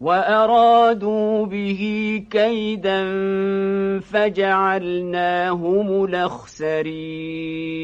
وأرادوا به كيدا فجعلناهم الأخسرين